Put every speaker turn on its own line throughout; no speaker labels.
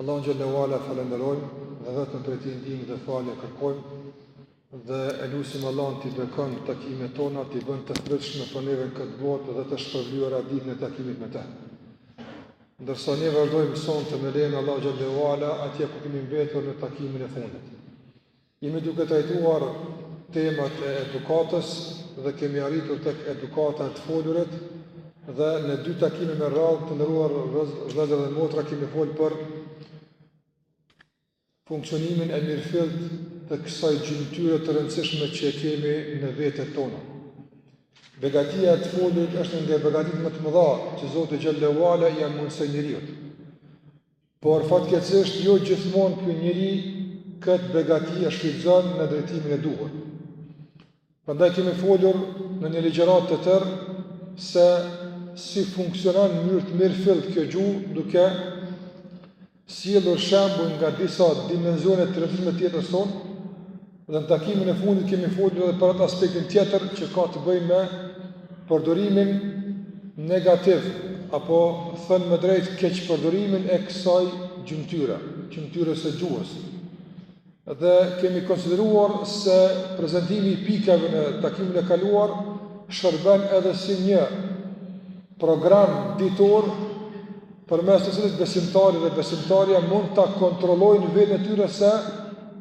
Allahun xhelle ue ala e falënderojmë dhe vetëm prej tij ndihmë dhe falje kërkojmë dhe e lusim Allahun t'i bekon takimet tona, t'i bën të frytshme për neve në këtë botë dhe të shpërblyera ditën e takimit me të. Ndërsa ne vazhdojmë sonte me lejen e Allahut xhelle ue ala atje ku kemi mbetur në takimin e fundit. Jemi duke trajtuar temat e edukatës dhe kemi arritur tek edukata e të folurit dhe në dy takime me radhë të nderuar vëllezër dhe motra kemi fol për funksionimin e mirëfilltë të kësaj gjymtyre të rëndësishme që e kemi në vetet tona. Begatia e të folurit është një nga begatitë më të mëdha që Zoti xhelle ue ala ia mundësoi njeriut. Por fatkeqësisht jo gjithmonë ky njeri këtë begati e shfrytëzon në drejtimin e duhur. Prandaj kemi folur në një ligjëratë të tërë se si funksionon në mënyrë të mirëfilltë kjo gjuhë duke sjellur shembuj nga disa dimensione të rëndësishme të jetës sonë, Dhe në takimin e fundit kemi folur edhe për atë aspektin tjetër që ka të bëjë me përdorimin negativ apo thënë më drejt keqpërdorimin e kësaj gjymtyre, gjymtyrës së gjuhës. Dhe kemi konsideruar se prezantimi i pikave në takimin e kaluar shërben edhe si një program ditor përmes të cilit besimtari dhe besimtarja mund ta kontrollojnë veten e tyre se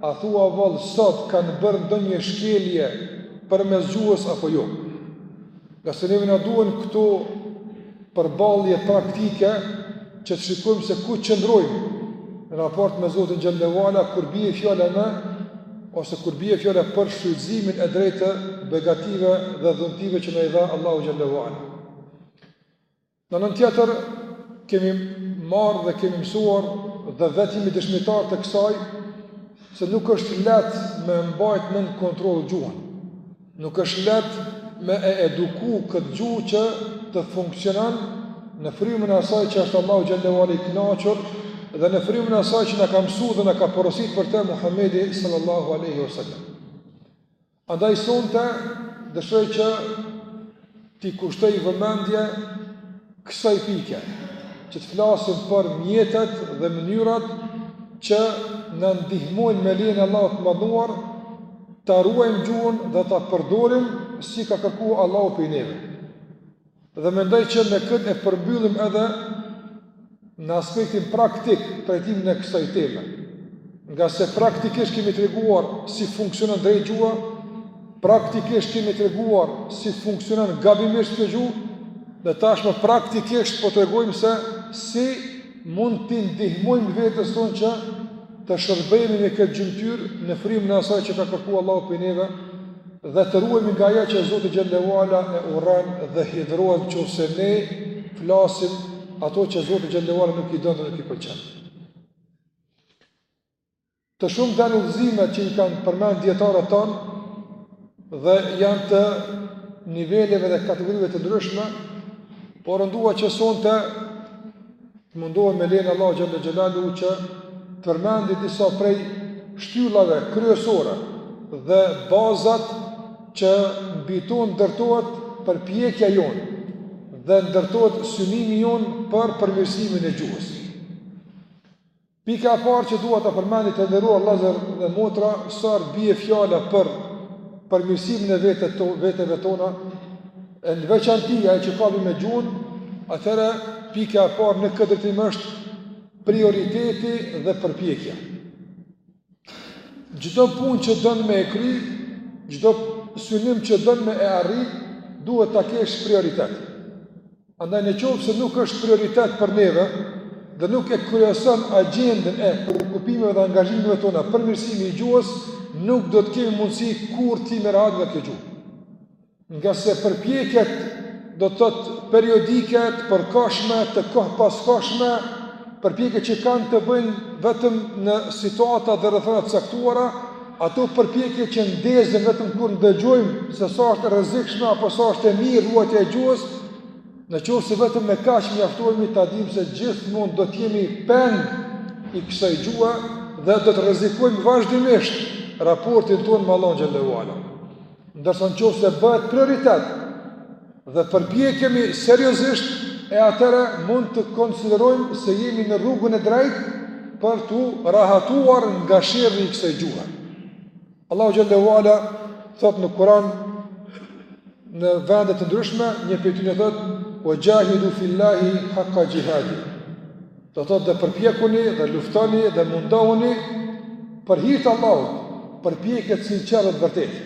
a thua vallë sot kanë bërë ndonjë shkelje përmes gjuhës apo jo. Ngase neve na duhen këto përballje praktike që të shikojmë se ku qëndrojmë në raport me Zotin xhelle ue ala kur bie fjala me ose kur bie fjala për shfrytëzimin e drejtë të begative dhe dhuntive që na i dha Allahu xhelle ue ala. Në anën tjetër, kemi marrë dhe kemi mësuar dhe vetë jemi dëshmitarë të kësaj se nuk është lehtë me e mbajt nën kontroll gjuhën. Nuk është lehtë me e eduku këtë gjuhë që të funksionon në frymën e asaj që është Allahu xhelle ue ala i kënaqur dhe në frymën e asaj që na ka mësu dhe na ka porosit Profeti Muhammedi sallallahu aleyhi wa sallam. Andaj sonte dëshiroj që t'i kushtoj vëmendje kësaj pike, që të flasim për mjetet dhe mënyrat që na ndihmojnë me lejen e Allahut të madhëruar, ta ruajmë gjuhën dhe ta përdorim si ka kërku Allahu prej neve. Dhe mendoj që me këtë e përmbyllim edhe në aspektin praktik trajtimin e kësaj teme. Ngase praktikisht kemi treguar si funksionon drejt gjuha, praktikisht kemi treguar si funksionon gabimisht kjo gjuhë, dhe tashmë praktikisht po tregojmë se si mund t'i ndihmojmë vetes tonë që të shërbehemi me këtë gjymtyrë në frymën e asaj që ka kërku Allahu prej neve Dhe të ruhemi nga ajo që Zoti xhele ue ala e urren dhe hidhërohet në qoftë se ne flasim ato që Zoti xhele ue ala nuk i don dhe nuk i pëlqen. Të shumta janë udhëzimet që i kanë përmend dijetarët tanë dhe janë të niveleve dhe kategorive të ndryshme, por unë dua që sonte Të mundohem me lejen e Allahut xhele xhelaluhu që të përmendi disa prej shtyllave kryesore dhe bazat që mbi to ndërtohet përpjekja jonë dhe ndërtohet synimi jonë për përmirësimin e gjuhës. Pika e parë që dua ta përmendi të nderuar vëllezër dhe motra, sa i bie fjala për përmirësimin e vetë to, veteve tona, e në veçanti ajo që ka të bëjë me gjuhën, atëherë pika e parë në këtë drejtim është prioriteti dhe përpjekja. Çdo punë që don me e kry, çdo synim që don me e arrit, duhet ta kesh prioritet. Andaj në qoftë se nuk është prioritet për neve dhe nuk e kryeson agendën e preokupimeve dhe angazhimeve tona përmirësimi i gjuhës, nuk do të kemi mundësi kurrë të jemi rahat nga kjo gjuhë. Ngase përpjekjet do të thotë periodike, të përkohshme, të kohëpaskohshme, përpjekjet që kanë të bëjnë vetëm në situata dhe rrethana të caktuara, Ato përpjekje që ndezen vetëm kur ndëgjojmë se sa është e rrezikshme apo sa është e mirë ruajtja e gjuhës, në qoftë se vetëm me kaq mjaftohemi ta dimë se gjithmonë do të jemi peng i kësaj gjuha dhe do të rrezikojmë vazhdimisht raportin tonë me Allahun xhele ue ala. Ndërsa në qoftë se bëhet prioritet dhe përpjekemi seriozisht e atëherë mund të konsiderojmë se jemi në rrugën e drejtë për t'u rahatuar nga sherri i kësaj gjuhe. Allahu xhele ue ala thotë në Kuran në vende të ndryshme, një prej tyre thotë, ue xhahidu fillahi hakka xhihadihi. Do thotë dhe përpjekuni dhe luftoni dhe mundohuni për hir të Allahut, përpjekje të sinqertë, të vërtetë.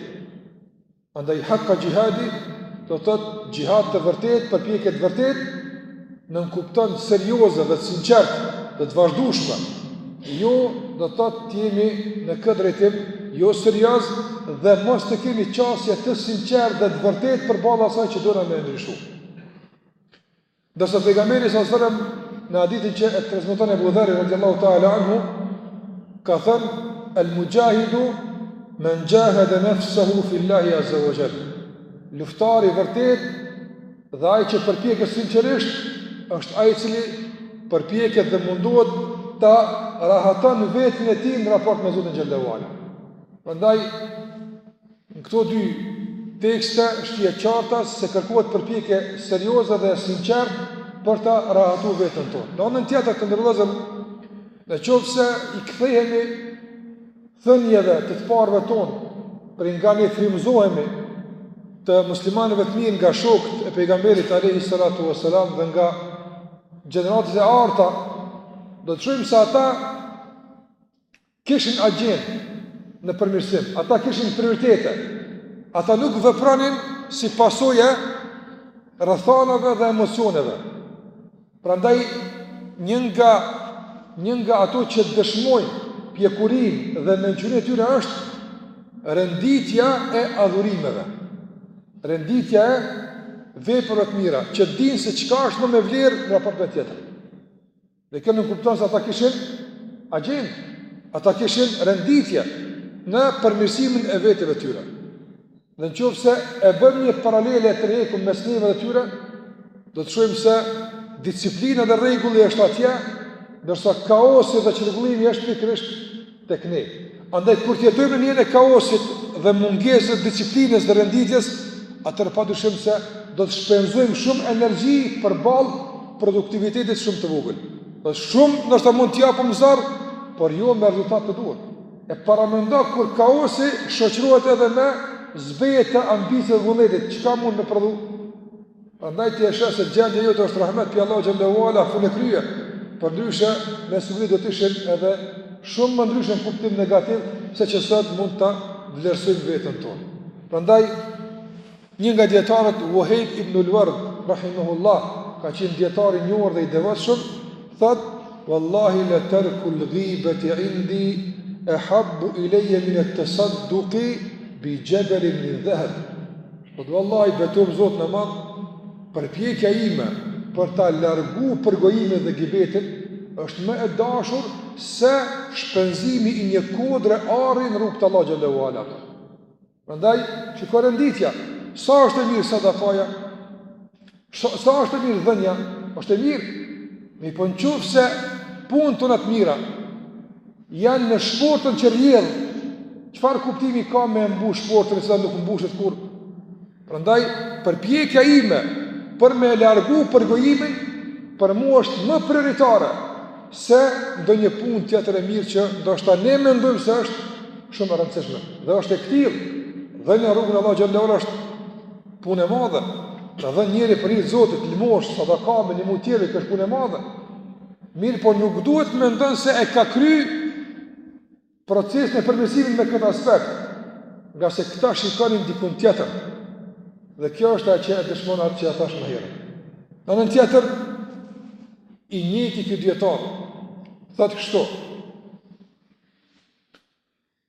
Andaj hakka gjihadi, do të thotë gjihad të vërtetë, përpjekje të vërtetë, nënkupton serioze dhe të sinqertë dhe të vazhdushme. Jo do të thotë të jemi në këtë drejtim, jo serioz dhe mos të kemi qasje të sinqertë dhe të vërtetë përballë asaj që dona me e ndryshu. Ndërsa pejgamberi sa selam në hadithin që e transmeton Abu Dharr radhiyallahu ta'ala anhu ka thënë al-mujahidu man jahada nafsuhu fi Allahi azza wa jall. Luftar i vërtetë dhe ai që përpjeket sinqerisht është ai i cili përpjeket dhe mundohet ta rahaton veten e tij në raport me Zotin xhelle ue ala. Prandaj Në këto dy tekste është e qartë se kërkohet përpjekje serioze dhe e sinqertë për ta rahatu veten tonë. Në anën tjetër të nderuar vëllezër, në qoftë se i kthehemi thënieve të të parëve tonë, prej nga ne frymëzohemi të muslimanëve të mirë nga shokët e pejgamberit alayhi salatu wasalam dhe nga gjeneratat e arta, do të shohim se ata Kishin agjendë në përmirësim, ata kishin prioritete. Ata nuk vepronin si pasojë e rrethanave dhe emocioneve. Prandaj një nga një nga ato që dëshmojnë pjekurinë dhe mençurinë e tyre është renditja e adhurimeve. Renditja e veprave të mira, që dinë se çka është më me vlerë në raport me tjetër. Dhe kjo nënkupton se ata kishin agjendë, ata kishin renditje në përmirësimin e veteve të tyre. Dhe në qoftë se e bëjmë një paralele e tërheqim mes neve dhe tyre, do të shohim se disiplina dhe rregulli është atje, ndërsa kaosi dhe çrregullimi është pikërisht tek ne. Andaj kur të jetojmë në hijen e kaosit dhe mungesës së disiplinës dhe renditjes, atëherë padyshim se do të shpenzojmë shumë energji përballë produktivitetit shumë të vogël. Do shumë ndoshta mund të japim zor, por jo me rezultat të duhur. E paramendo kur kaosi shoqërohet edhe me zbehje të ambicies dhe vullnetit, çka mund me prodhu? Andaj ti e sheh se gjendja jote është rahmet prej Allahut xhelle ue ala fund e krye. Përndryshe me siguri do të ishim edhe shumë më ndryshe në kuptim negativ se që sot mund ta vlerësojmë veten tonë. Prandaj një nga dijetarët Wuhayb ibn al-Ward rahimahullah ka qenë dijetar i njohur dhe i devotshëm, thotë wallahi la tarku al-ghibati indi ahabbu ilayya min at-tasadduqi bi jabalin min dhahab. Po vallahi betohem Zotin e madh, përpjekja ime për ta largu përgojimin dhe gibetin është më e dashur se shpenzimi i një kodre ari në rrugë të Allahut xhele ue ala. Prandaj, shiko renditja. Sa është e mirë sadakaja? Sa, sa është e mirë dhënia, është e mirë, mirëpo në qoftë se punët tona të mira, janë në shportën që rrjedh, çfarë kuptimi ka me mbush shportën e cila nuk mbushet kurrë? Prandaj, përpjekja ime për me largu përgojimin, për mu është më prioritare se ndonjë punë tjetër e mirë që ndoshta ne mendojmë se është shumë e rëndësishme. Dhe është e këtillë, dhënia në rrugën e Allahut xhele ue ala është Punë e madhe. Të dhënë njeri për hir të Zotit lëmoshë, sadaka, me ndihmu tjetrin, kjo është punë e madhe. Mirëpo nuk duhet mendon se e ka kry procesin e përmirësimit me këtë aspekt, ngase këta shikonin diku tjetër. Dhe kjo është ajo që e dëshmon atë që e thashë më herët. Në anën tjetër, i njëjti ky dijetar thotë kështu,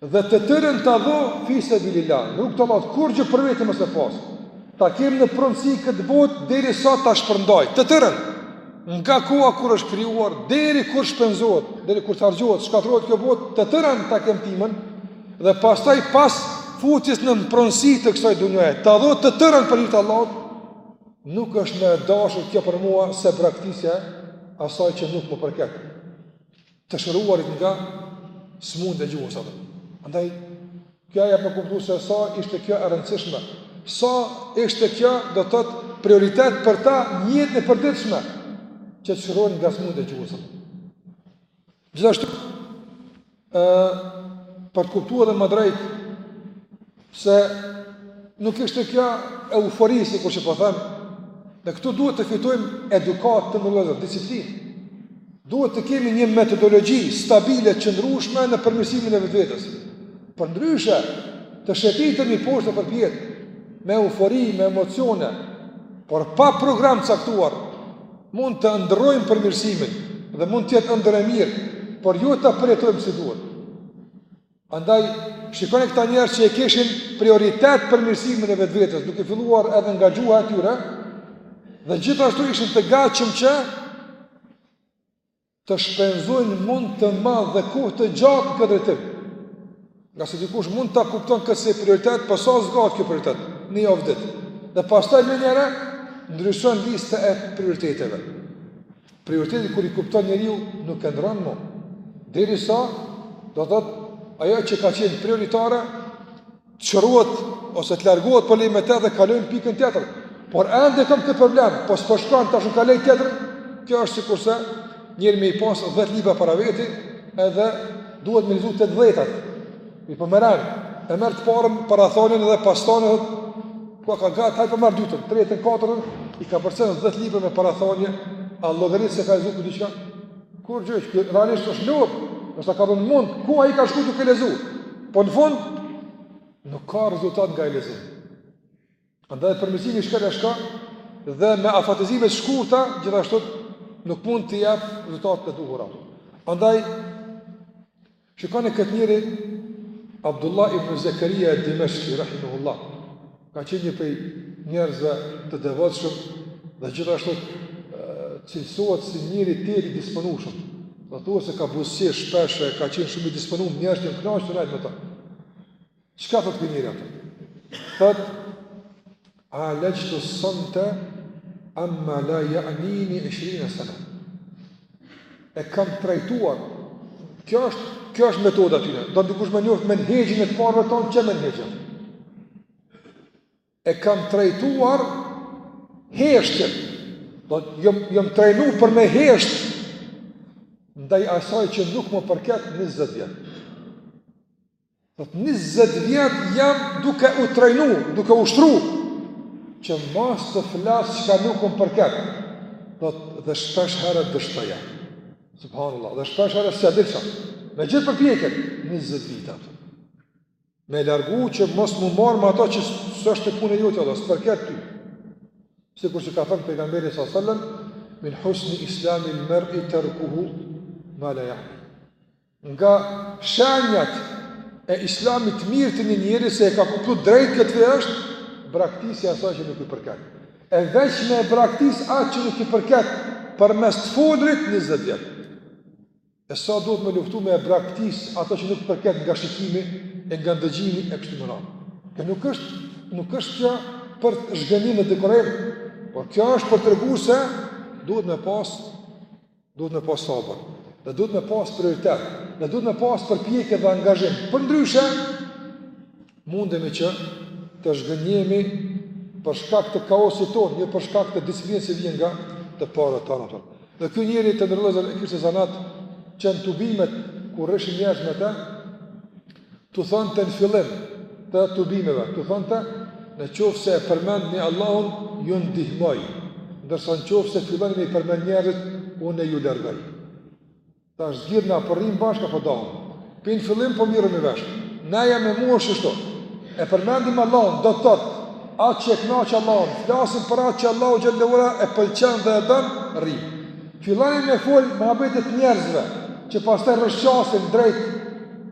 Dhe të tërën ta dhu fi sebilil-lah, nuk të mbet kurgjë për vete më pas. Ta kem në pronësi këtë botë derisa ta shpërndaj, të tërën. Nga koha kur është krijuar, deri kur shpenzohet, deri kur të harxhohet, shkatërrohet kjo botë, të tërën ta kem timen, dhe pastaj pas futjes në pronësi të kësaj dunjaje, ta dhu të tërën për hir të Allahut, nuk është më e dashur kjo për mua se braktisja e asaj që nuk më përket. të shëruarit nga smundja gjuhësore. Andaj, kjo e për kuptu se sa ishte kjo e rëndësishme, sa ishte kjo do të thotë prioritet për ta në jetën e përditshme, që të shëruarit nga smundja gjuhësore. Gjithashtu, e, për të kuptu edhe më drejt, se nuk ishte kjo eufori, sikur që po themi, dhe këtu duhet të fitojmë edukatë vëllezër, disiplinë. Duhet të kemi një metodologji stabile, të qëndrueshme në përmirësimin e vetvetes. Përndryshe, të shëtitemi poshtë e përpjetë, me eufori, me emocione, por pa program të caktuar, mund ta ëndërrojmë përmirësimin dhe mund të jetë ëndërr e mirë, por jo ta përjetojmë si duhet. Andaj, shikoni këta njerëz që e kishin prioritet përmirësimin e vetvetes, duke filluar edhe nga gjuha e tyre, dhe gjithashtu ishin të gatshëm që të shpenzojnë mund të madh dhe kohë të gjatë në këtë drejtim. Ngase dikush mund ta kupton këtë si prioritet, po sa zgjat kjo prioritet? Një javë ditë. Dhe pastaj menjëherë ndryshon lista e prioriteteve. Prioriteti kur i kupton njeriu nuk e ndrron më. Derisa, do të thotë, ajo që ka qenë prioritare, të shërohet, ose të largohet po lejmë atë dhe kalojnë pikën tjetër. Por ende e kam këtë problem, po s'po shkon, tash un kaloj te tjetër, kjo është sikurse njeri me i pasë 10 libra para veti, edhe duhet me i lexu të dhjetat. Ai po merr, e merr të parën parathënien dhe pasthënien, Kjo u ka gati, hajtë po marr dytën, tretën, katërën, i ka përzi dhjetë libra me parathënie, a llogarit se ka lexu diçka? Kurgjë, kjo realisht është lodhë, është ka dhënë mund, ku ai ka shku duke lexu? Po në fund, nuk ka rezultat nga ai lexim. Andaj përmirësimi shkel e shko, dhe me afatizime të shkurta, gjithashtu nuk mund të japë rezultat të duhur ato. Andaj, Shikoni këtë njeri, Abdullah ibn Zekaria ed Dimeshki, rahimehullah, ka qenë një prej njerëzve të devotshëm dhe gjithashtu cilësohet si njeri tepër i disponueshëm. Dhe thuhet se ka buzëqesh shpesh, ka qenë shumë i disponuar, njerëzit janë knaq të nejt me të. Çka thot ky njeri atë? Thot alextu samte amma la ja'nini ishrine sene. E kam trajtuar. Kjo është kjo është metoda e tyre. Don dikush me njoft menhexhin e të parëve tonë qe menhexhin. E kam trajtuar heshtjen. Do të thotë jam jam trajnuar për me hesht ndaj asaj që nuk më përket 20 vjet. Thot 20 vjet jam duke u trajnu, duke ushtru që mos të flas çka nuk më përket. Thot dhe shpesh herë dështoja. Subhanallah, edhe shpesh herë s'ja dilsha. Me gjithë përpjekjen 20 vjet. Me largu që mos m'u marr me ato që s'është punë jotja dhe s'përket ty. Sikur që ka thënë pejgamberi sallallahu alajhi wasallam, min husni islamil mar'i tarkuhu ma la ya'ni. Nga shenjat e islamit të mirë të një njeri se e ka kuptu drejt këtë fe është braktisja e asaj që nuk i përket. E veç me braktisë atë që nuk i përket përmes të folrit njëzet vjet. E sa duhet me luftu me braktisë ato që nuk i përket nga shikimi e nga ndëgjimi e kështu me radhë. E nuk është, nuk është kjo për zhgënjim e dekurajim, por kjo është për tregu se duhet me pas Duhet me pas sabër, dhe duhet me pas prioritet, dhe duhet me pas përpjekje dhe angazhim. Përndryshe, mundemi që të zhgënjemi për shkak të kaosit tonë, e jo për shkak të disiplinës që vjen nga të parët tanë. Dhe ky njeri të nderuar e kishte zanat që në tubimet, kur rrishin njerëz me të, T'u thonte në fillim të tubimeve, t'u thonte në qoftë se e përmendni Allahun, ju ndihmoj. Ndërsa në qoftë se filloni me përmend njerëzit, unë ju largoj. Tash zgjidhni a po rrimë bashkë a po dahem. Prej në fillim po merremi vesh. Na ja marrim kështu. E përmendim Allahun, do të thotë. Atë që e knaqë Allahun, flasim për atë që Allahu xhele ue ala e pëlqen dhe e don, rrimë. Filloni me fol muhabete të njerëzve, që pastaj rrëshqasim drejt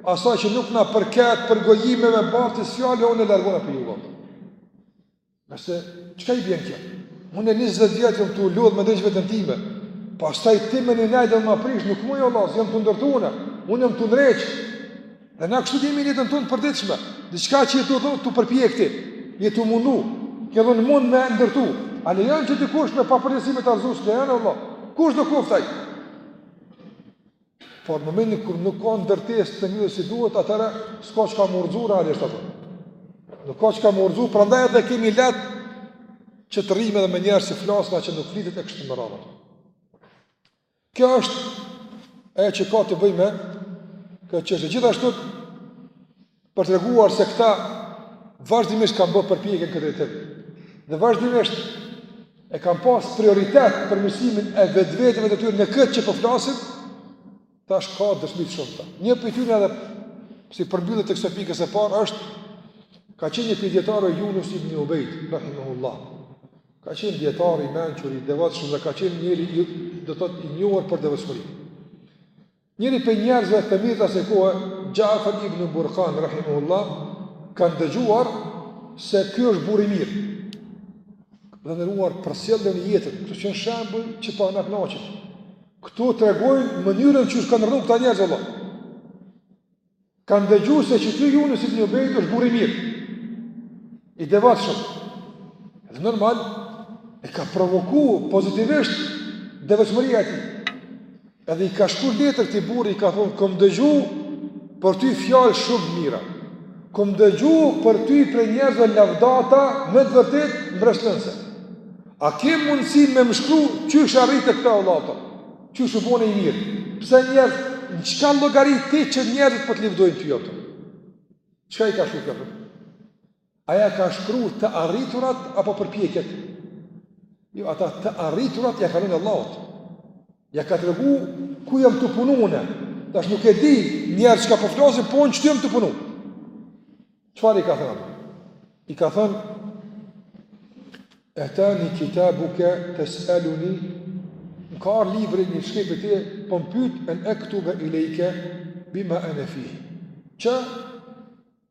asaj që nuk na përket përgojimeve bartjes fjalëve unë largona prej jush. Nëse çka i bjen kjo? Unë e njëzet vjet jam tu u lodh me ndreq vetën time. Pastaj ti me një ndejë ma prish, nuk më jo llas, jam tu ndërtu unë, unë jam tu ndreq. Dhe na kështu n' jetën tonë të përditshme, diçka që je tu u përpjek ti, je tu u mundu, ke dhënë mund me ndërtu. A lejon që dikush me papërgjegjësi me ta rrëzu, s'lejon vallah, kushdo qoftë ai? Por në momentin kur nuk ka ndërtesë të mirë si duhet, atëra s'ka çka me u rrëzu realisht aty. Nuk ka çka me u rrëzu, prandaj edhe e kemi leht që të rrimë edhe me njerëz që flasin atë që nuk flitet e kështu me radhë. Kjo është ajo që ka të bëjë me këtë çështje. Gjithashtu për të treguar se këta vazhdimisht kanë bërë përpjekje në këtë drejtim. Dhe vazhdimisht e kanë pas prioritet përmirësimin e vetvetëve të tyre në këtë që po flasim, tash ka dëshmi të shumta. Një prej tyre edhe si përmbyllje të kësaj pikës së parë është ka qenë një prej dijetarëve Yunus ibn Ubayd, rahimahullah. Ka qenë dijetar i mençur i devotshëm dhe ka qenë njeri do të thotë i njohur për devotshmëri. Njëri prej njerëzve të mirë të asaj kohe, Ja'far ibn Burqan rahimahullah, ka ndëgjuar se ky është burr i mirë. Dhe t'nderuar, po e sjellim një tjetër, këto janë shembuj që po na kënaqin. Ktu tregojnë mënyrën qysh kanë rrnu këta njerëz vallah. Ka ndëgju se qiky Junus ibn Ubejt është burrë i mirë. I devotshëm. Dhe normal, e ka provoku pozitivisht devotshmëria e tij. Edhe i ka shkru letër këtij burri, i ka thonë, kom dëgju për ty fjalë shumë t'mira. Kom dëgju për ty prej njerëzve lavdata me të vërtetë mbresëlënëse. A ke mundësi me më shkru qysh e arrite këtë o vlla ti? Qysh u bone i mirë? Pse njerëz, çka llogarit ti që njerëzit po të livdojnë ty aq? Qka i ka shkru ky? A ja ka shkru të arriturat apo përpjekjet? Jo, ata të arriturat ja ka lënë Allahut. Ja ka tregu ku jam tu punu une. Tash nuk e di njerëz çka po flasin, po unë qitu jam tu punu. Çfarë i ka thënë? I ka thënë Etani kitabuke tes'eluni, m'ka ardh libri një shkip e ti po më pyt en ektube ilejke bima ene fihi, që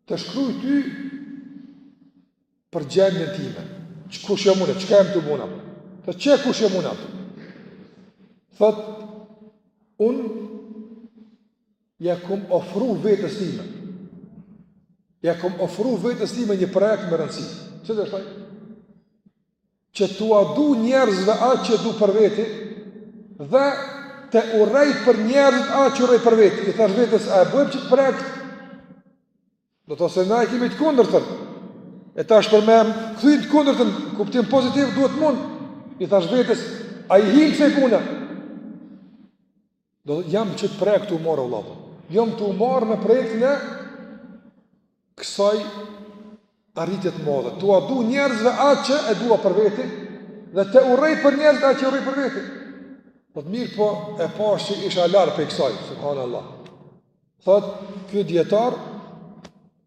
të shkruj ty për gjendën time që kush jam unë, çka jam tu bo unë, që kush jam unë thot unë Ia kom ofru vetes time. Ia kom ofru vetes time një projekt me rëndësi. Ç'është ai? Që t'ua du njerëzve atë që du për veti dhe ta urrej për njerëzit atë që urrej për veti. I thashë vetes, a e bëjmë qët projekt? Thot se na e kemi të kundërtën. E tash për me kthy të kundërtën, kuptim pozitiv, duhet mund. I thashë vetes, a i himë ksaj pune? Thot jam qët projekt tu u marrë, o vlla. Jam tu u marrë me projektin e kësaj arritje të madhe. T'ua du njerëzve atë që e dua për veti dhe ta urrej për njerëz atë që urrej për veti. Thot mirëpo e pashë që isha larg prej kësaj, subhanAllah. Thot ky dietar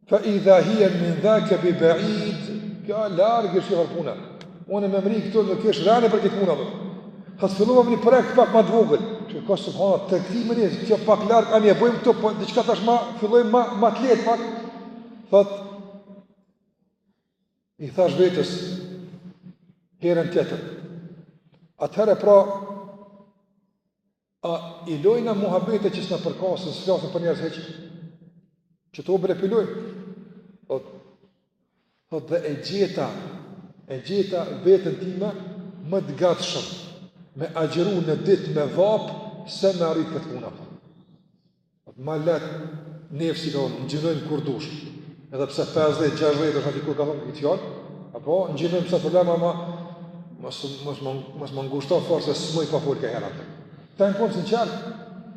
fa idha hiya min dhaka bi ba'id ka larg është kjo puna. Unë me mrri këtu në kish rani për këtë punë. Ka filluar një projekt pak më të vogël. Që ka subhana të timin e kjo pak larg ani e bëjmë këtu po diçka tash fillojmë me më të lehtë pak. Thot i thashë vetes herën tjetër. Atëherë pra A i lojna muhabete që s'na përkasin, s'flasim për njerëz hiç? Qëtu bre fillojmë. Thot, thot dhe e gjeta, e gjeta veten time më të gatshëm me agjëru në ditë me vapë se me arrit këtë punë. Ma lehtë nefsi ka thonë, ngjinojmë kur dush. Edhe pse 50, 60 është aty kur ka thonë këtë fjalë, apo ngjinojmë s'ka problem ama mos mos mos më ngushto fort se s'muj pa fol ka herë atë. Ka kon i sinqertë,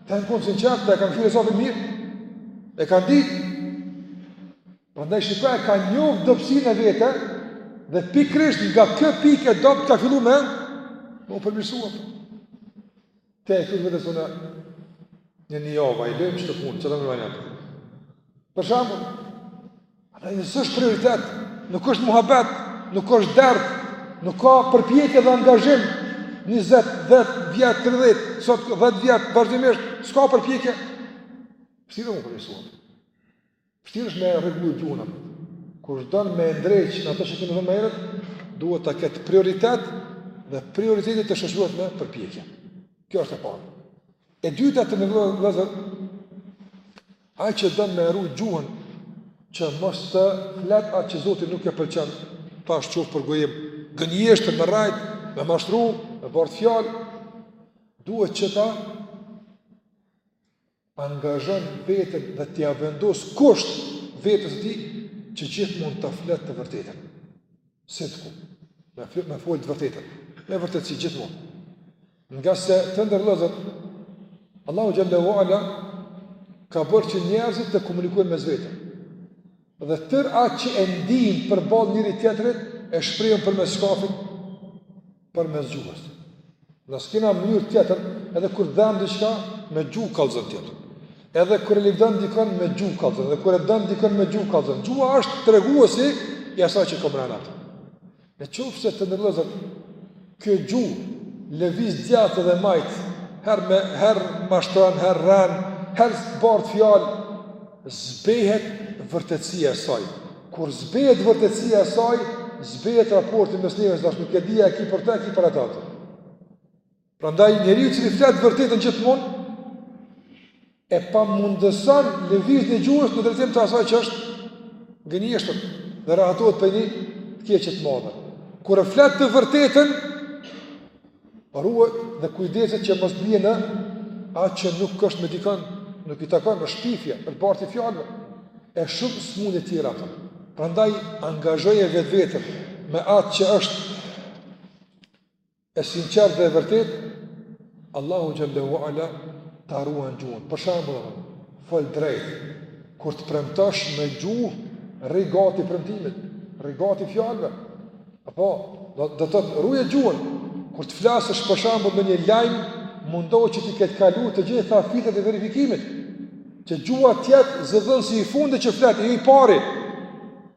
ka kon i sinqertë, ta kam filozofin mirë. E ka ditë. Prandaj shiko e ka njoh dobësinë e vet dhe pikërisht nga kjo pikë e dobët ka filluar me u përmirësuar. Te e kujtë vetes unë një një java, i lëjmë qët punë, që të mërë një Për shambull, ata i nëse s'është prioritet, nuk është muhabet, nuk është dert, nuk ka përpjekje dhe angazhim, 20, 10, vjet, 30, sot 10 vjet, vazhdimisht, s'ka përpjekje, vështirë me u përmirësua. Vështirë asht me e rregullu gjuhën. Kush don me e ndreq në atë që kemi thënë më herët, duhet ta ketë prioritet dhe prioritetet të shoqërohet me përpjekje. Kjo është e para. E dyta të nderuar vëllezër, ai që don me e rujt gjuhën që mos të flet atë që Zoti nuk e pëlqen, tash qoftë përgojim, gënjeshtër, me rrejt, me mashtru, me bart fjalë, duhet që ta angazhon veten dhe t'ia vendos kusht vetes së tij që gjithmonë të flet të vërtetën. Si t'ku, me flet me fol të vërtetën, me vërtetësi gjithmonë. Ngase të nderuar vëllezër Allahu xhele ue ala ka bërë që njerëzit të komunikojnë mes vete. Dhe tërë atë që e ndijnë përballë njëri tjetrit e shprehin përmes shkafit përmes gjuhës. Na s'kena mënyrë tjetër, edhe kur don diçka, me gjuhë kallxon tjetër. Edhe kur e lavdon dikën me gjuhë kallxon, edhe kur e don dikën me gjuhë kallxon. Gjuha është treguesi i asaj që kemi mrena. Në qoftë se të nderuar vëllezër, kjo gjuhë lëviz djathtë dhe majtë, herë me herë mashtron, herë rren, herë së bartë fjallë, zbehet vërtetësia e saj. Kur zbehet vërtetësia e saj, zbehet raporti mes njerëzve, tash nuk e di a e ki përnime, e ki për atë. Prandaj njeriu që flet vërtetën gjithmonë e pamundëson lëvizjen e gjuhës në drejtim të asaj që është gënjeshtër dhe rahatohet prej një të keqe të madhe. Kur e flet të vërtetën, Ruhet dhe kujdeset që mos bie në atë që nuk është me dikën, nuk i takon në shpifje, në bartje të fjalëve. E shumë smunje të tjera ato. Prandaj angazhoje vetveten me atë që është e sinqert dhe e vërtet, Allahu xhele ue ala ta ruan gjuhën. Për shembull, fol drejt. Kur të premtosh me gjuhë, rri gati premtimit, rri gati fjalëve. Apo, do të thotë rruje gjuhën. Kur të flasësh për shembull ndonjë lajm, mundohu që t'i ketë kaluar të gjitha filtrat e verifikimit. Që gjuha të jetë zëdhënësi i fundit që flet, jo i pari.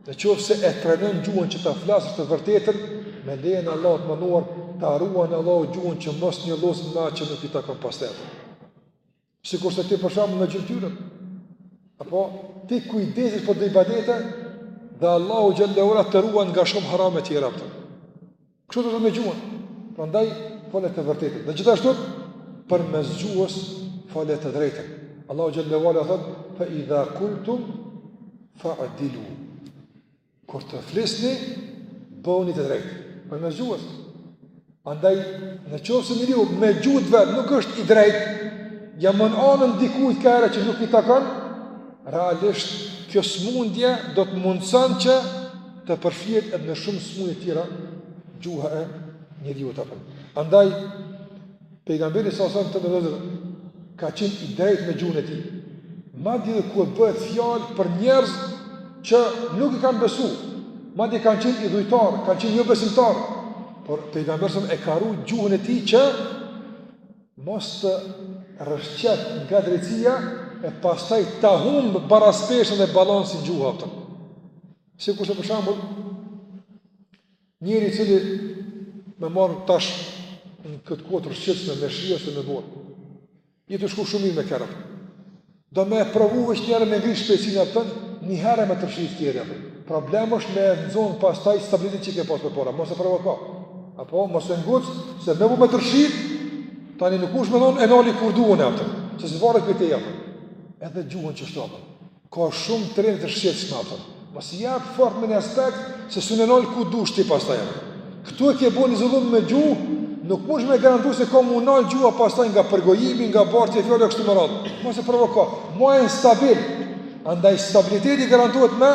Në qoftë se e trenon gjuhën që ta flasësh të vërtetën, me lejen e Allahut madhëruar, ta ruan Allahu gjuhën që mos me lujt n'atë që nuk i takon pastaj. Sikurse ti për shembull me gjymtyrët. Apo ti kujdesesh për ibadete dhe Allahu xhele ue ala të ruan nga shumë harame të tjera. Kështu edhe me gjuhën. Prandaj fole të vërtetën. Dhe gjithashtu përmes gjuhës fole të drejtën. Allahu xhele ue ala thotë fa idha kultum fa adilu. Kur të flisni, bëni të drejtë. Përmes gjuhës. Andaj, në qoftë se njeriu me gjuhë të vet, nuk është i drejtë, ja mban anën dikujt kah era që nuk i takon, realisht, kjo smundje do të mundëson që të përfshihet edhe në shumë smundje tjera, gjuha e njeriut, a po. Andaj, Pejgamberi alejhi salatu ves-selam, ka qenë i drejt me gjuhën e tij. Madje edhe kur bëhet fjalë për njerëz që nuk i kanë besu. Madje kanë qenë idhujtarë, kanë qenë jobesimtarë. Por pejgamberi a.s. e ka ru gjuhën e tij që mos të rëshqet nga drejtsia e pastaj ta humbë baraspeshën dhe balansin gjuha, a po. Sikurse për shembull, Njeri i cili me marrë tash në këtë kohë të rëshqetsme, me shi ose me borë. Je tu shku shumë me kerr, a po. Do me e provu veç njëherë me ngri shpejtësinë, a po, një herë me të rëshqit tjere. Problem është me e nxonë pastaj stabilitet që ke pas përpara, mos e provoko. Apo, mos e nguc, se në bo me të rrëshqit, tani nuk mush me thonë e nali kur du, a po, se s'varet prej teje, a po. Edhe gjuhën qështu Ka shumë terrene të rrëshqitshme, a po. Mos i jap fort me një aspekt se s'un e nal ku dush ti pastaj. Këtu e ke bën zullum me gjuhë, nuk mundsh me garantu se ka m'u nal gjuha pastaj nga përgojimi, nga bartja e fjalëve e kështu me radhë. Mos e provoko. Maje stabil. Andaj stabiliteti garantohet me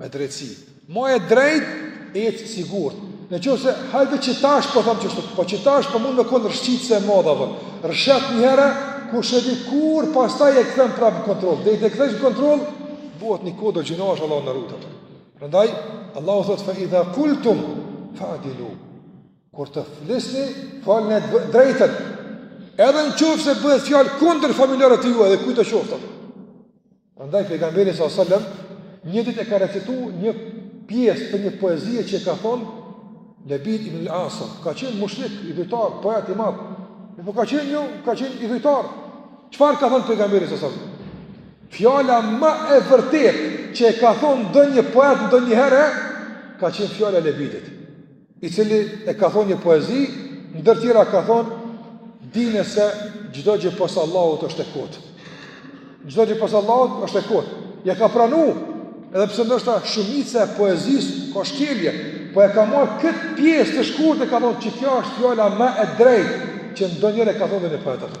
me drejtësi. Maje drejt ec i sigurt. Në qoftë se hajde që tash po thom po qe tash po mund me kon rrëshqitje e madhe. Rrshet një herë, kush e di kur pastaj e kthen prapë në kontroll. Deri ta kthesh në kontroll, bëhet një kodër gjynah Allahu na rujt. Prandaj Allahu thot fa idha qultum fa'dilu. Kur të flisni, folnie drejtën. Edhe në qoftë se bëhet fjalë kundër familjarëve tuaj edhe kujtdo qoftë. Andaj pejgamberi alejhi selam një ditë e ka recitu një pjesë të një poezie që e ka thonë Lebid ibn al-Asam, ka qenë mushrik, idhujtar, poet i madh. Po ka qenë jo, ka qenë idhujtar. Çfarë ka thonë pejgamberi alejhi selam? Fjala ma e vërtetë që e ka thonë ndonjë poet ndonjëherë ka qenë fjala e Lebidit. i cili e ka thonë një poezi, ndër tjera ka thonë, dine se çdo gjë pos Allahut është e kotë. Çdo gjë pos Allahut është e kotë. Ja ka pranu, edhe pse ndoshta shumica e poezisë ka shkelje, po e ka marrë këtë pjesë të shkurtë e ka thonë që kjo është fjala më e drejtë që ndonjëherë ka thonë ndonjë poet.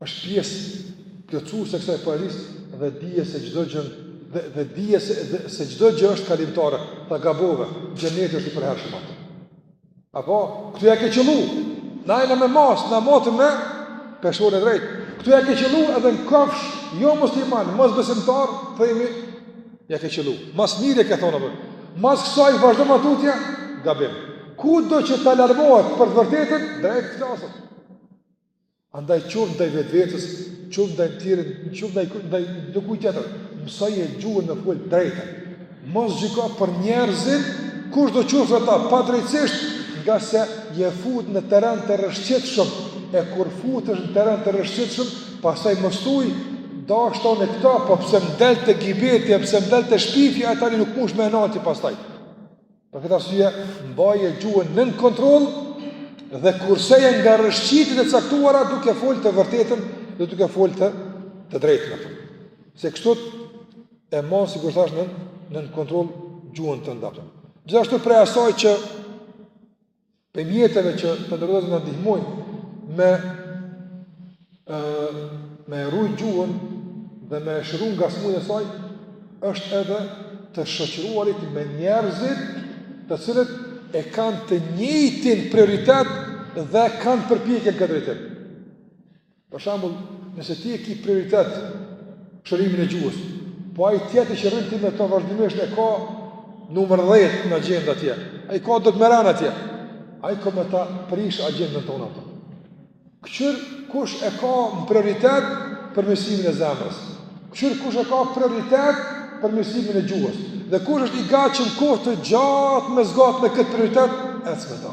Është pjesë plotësuese e kësaj pajisje dhe dije se çdo gjë dhe dhe dije se dhe, se çdo gjë është kalimtare, ta gabove, xheneti është i përhershëm atë. Apo, këtu ja ke qëllu, na e ep me masë, na e mat me peshore drejtë. Këtu ja ke qëllu edhe në kofsh, jo musliman, mos besimtar, thejmi, ja ke qëllu. Masë mirë ke thonë, po mas kësaj vazhdo ma tutja, gabim. Kudo që të alarmohet për të vërtetën, drejtë të flitet. Andaj qoftë ndaj vetvetes, qoftë ndaj të tjerëve, qoftë ndaj ndaj çdokujt tjetër, mësoje gjuhën me fol drejtë. Mos gjyko për njerëzit kushdo qofshin ata padrejtësisht, ngase je fut në terren të rrëshqitshëm, e kur futesh në terren të rrëshqitshëm, pastaj mos thuj deshta ta thom këta, po pse më del te gibeti, pse më del te shpifja, e tani nuk munesh me u nalë ti pastaj. Për këtë arsye, mbaje gjuhën nën kontroll dhe kurseje nga rrëshqitjet e caktuara duke folë të vërtetën dhe duke folë të, të drejtën atë. Se kështu e man sikur thashë nën nën kontroll gjuhën tënde pra. Gjithashtu prej asaj që Prej mjeteve që të nderuar na ndihmojnë me e me e rujt gjuhën dhe me e shëru nga smuja e saj, është edhe të shoqëruarit me njerëzit të cilët e kanë të njëjtin prioritet dhe kanë përpjekje në këtë drejtim. Për shembull, nëse ti e ke prioritet shërimin e gjuhës, po ai tjetri që rri ti me të vazhdimisht e ka numër 10 në agjendën atje. Ai ka do tjera atje. Ai ka me ta prish agjendën tonë atë. Këqyr kush e ka në prioritet përmirësimin e zemrës. Këqyr kush e ka prioritet përmirësimin e gjuhës. Dhe kush është i gatshëm kohë të gjatë me zgat me këtë prioritet, ec me ta.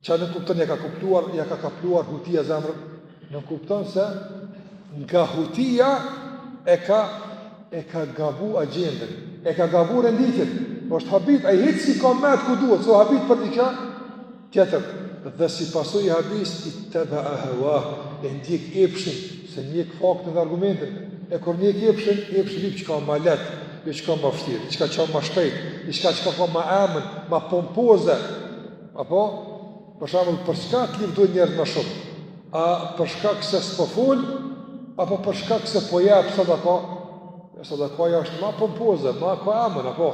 Çka nënkupton ja ka kapluar, ja ka kapluar hutia zemrën? Nënkupton se nga hutia e ka e ka gabu agjendën, e ka gabu renditjen. Po është habit, ai ec si ka me i ra ku duhet, se u habit për diçka tjetër. Dhe si pasojë e habisë ittebea hawa e ndjek epshin, s'e ndjek faktin dhe argumentin. E kur e ndjek epshin, epshi lip çka më lehtë, jo çka më vështirë, çka ka më shpejt, çka çka ka më emën, më pompoze, Apo, për shembull, për çka të lëvdojnë njerëz më shumë? A për shkak se s'po fol apo për shkak se po jap sadaka? Ja sadaka ja është më pompoze, më ka emën apo.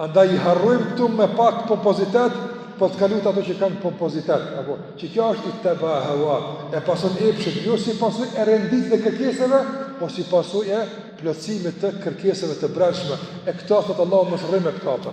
Andaj i harrojmë këto me pak pompozitet, po kalojmë te ato që kanë pompozitet apo. Që kjo është ittebea hawa, e pason epshin, jo si pasoj e rendit dhe kërkesave, po si pasoj e plotësimit të kërkesave të brendshme. E këto thotë Allahu mos rri me këta.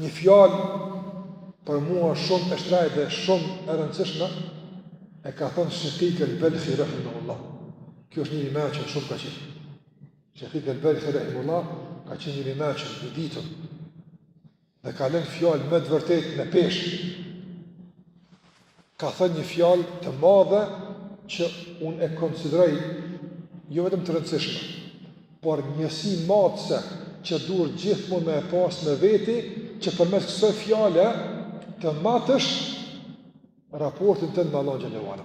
Një fjalë për mua shumë e shtrajtë dhe shumë e rëndësishme, e ka thonë Shekik el Belhi rahimehullah. Ky është njeri me çmim shumë ka qenë. Shekik el Belhi rahimehullah ka qenë njeri me çmim, i ditun, dhe ka lënë fjalë me të vërtetë me peshë. ka thënë një fjalë të madhe që unë e konsideroj jo vetëm të rëndësishme, por njësi matëse që duhet gjithmonë me e pas me veti, që përmes kësaj fjale të matësh raportin tënd me Allahun xhele ue ala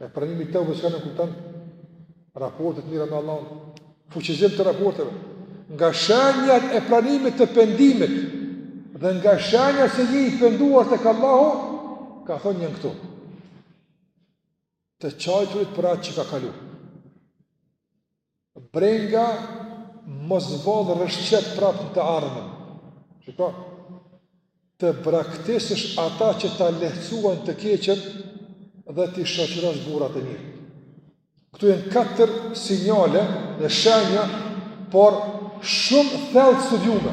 E pranimi i teubes çka nënkupton raporte të mira me Allahun, fuqizim të raporteve, nga shenjat e pranimit të pendimit, dhe nga shenjat se je i penduar tek Allahu, ka thonë njëni këtu, të qajturit për atë që ka kalu. Brenga mos vallë rëshqet prap në të ardhmen. Shiko, të braktisësh ata që ta lehtësuan të keqen dhe t'i shoqërosh burrat e mirë. Këtu janë katër sinjale dhe shenja, por shumë thellë të studiume.